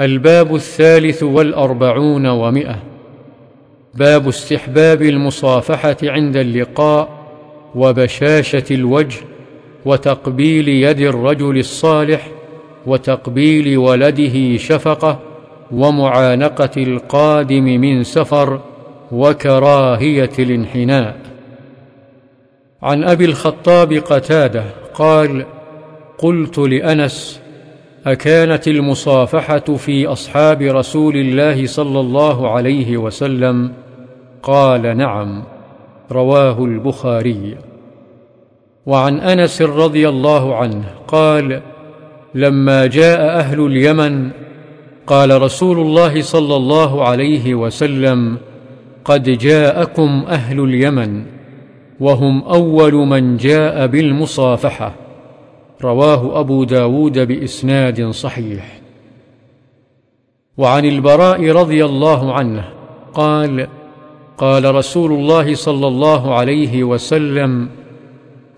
الباب الثالث والأربعون ومئة. باب استحباب المصافحة عند اللقاء وبشاشة الوجه وتقبيل يد الرجل الصالح وتقبيل ولده شفقة ومعانقة القادم من سفر وكراهية الانحناء. عن أبي الخطاب قتادة قال قلت لأنس أكانت المصافحة في أصحاب رسول الله صلى الله عليه وسلم؟ قال نعم رواه البخاري. وعن أنس رضي الله عنه قال لما جاء أهل اليمن قال رسول الله صلى الله عليه وسلم قد جاءكم أهل اليمن وهم أول من جاء بالمصافحة. رواه أبو داود بإسناد صحيح. وعن البراء رضي الله عنه قال قال رسول الله صلى الله عليه وسلم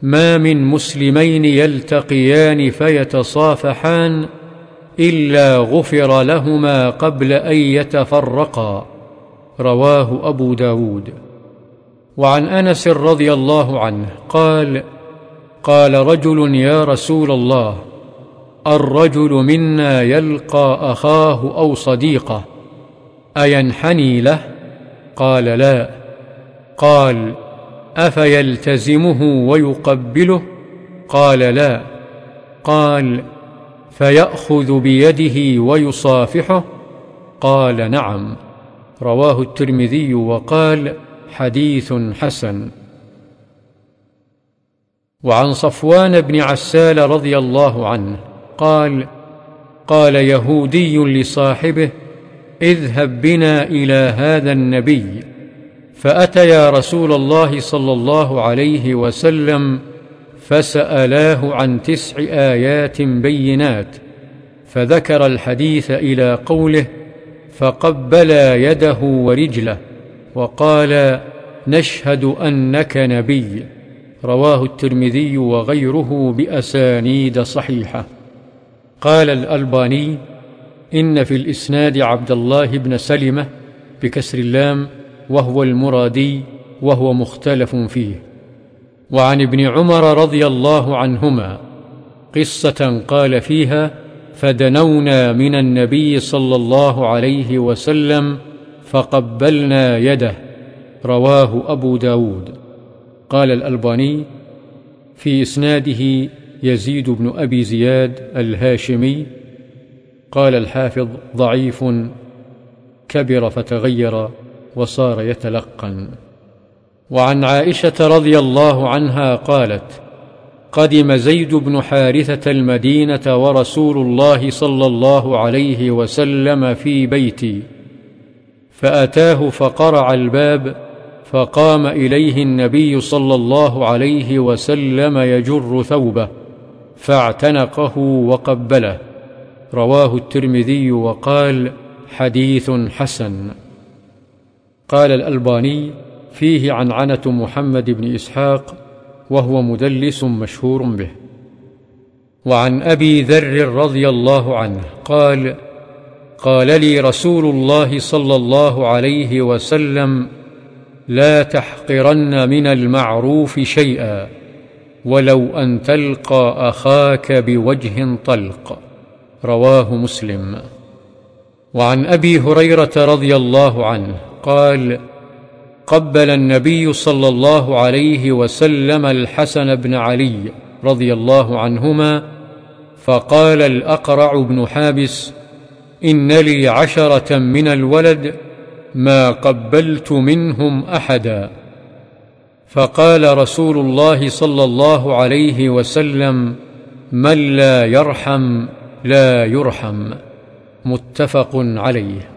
ما من مسلمين يلتقيان فيتصافحان إلا غفر لهما قبل أن يتفرقا رواه أبو داود. وعن أنس رضي الله عنه قال قال رجل يا رسول الله الرجل منا يلقى أخاه أو صديقه أينحني له؟ قال لا. قال أفيلتزمه ويقبله؟ قال لا. قال فيأخذ بيده ويصافحه؟ قال نعم. رواه الترمذي وقال حديث حسن. وعن صفوان بن عسال رضي الله عنه قال قال يهودي لصاحبه اذهب بنا إلى هذا النبي. فاتيا رسول الله صلى الله عليه وسلم فسألاه عن تسع آيات بينات فذكر الحديث إلى قوله فقبلا يده ورجله وقال نشهد أنك نبي. رواه الترمذي وغيره بأسانيد صحيحة. قال الألباني إن في الإسناد عبد الله بن سلمة بكسر اللام وهو المرادي وهو مختلف فيه. وعن ابن عمر رضي الله عنهما قصة قال فيها فدنونا من النبي صلى الله عليه وسلم فقبلنا يده. رواه أبو داود. قال الألباني في إسناده يزيد بن أبي زياد الهاشمي قال الحافظ ضعيف كبر فتغير وصار يتلقن. وعن عائشة رضي الله عنها قالت قدم زيد بن حارثة المدينة ورسول الله صلى الله عليه وسلم في بيتي فأتاه فقرع الباب فقام إليه النبي صلى الله عليه وسلم يجر ثوبه فاعتنقه وقبله. رواه الترمذي وقال حديث حسن. قال الألباني فيه عنعنه محمد بن إسحاق وهو مدلس مشهور به. وعن أبي ذر رضي الله عنه قال قال لي رسول الله صلى الله عليه وسلم لا تحقرن من المعروف شيئا ولو أن تلقى أخاك بوجه طلق. رواه مسلم. وعن أبي هريرة رضي الله عنه قال قبل النبي صلى الله عليه وسلم الحسن بن علي رضي الله عنهما فقال الأقرع بن حابس إن لي عشرة من الولد ما قبلت منهم أحدا. فقال رسول الله صلى الله عليه وسلم من لا يرحم لا يرحم. متفق عليه.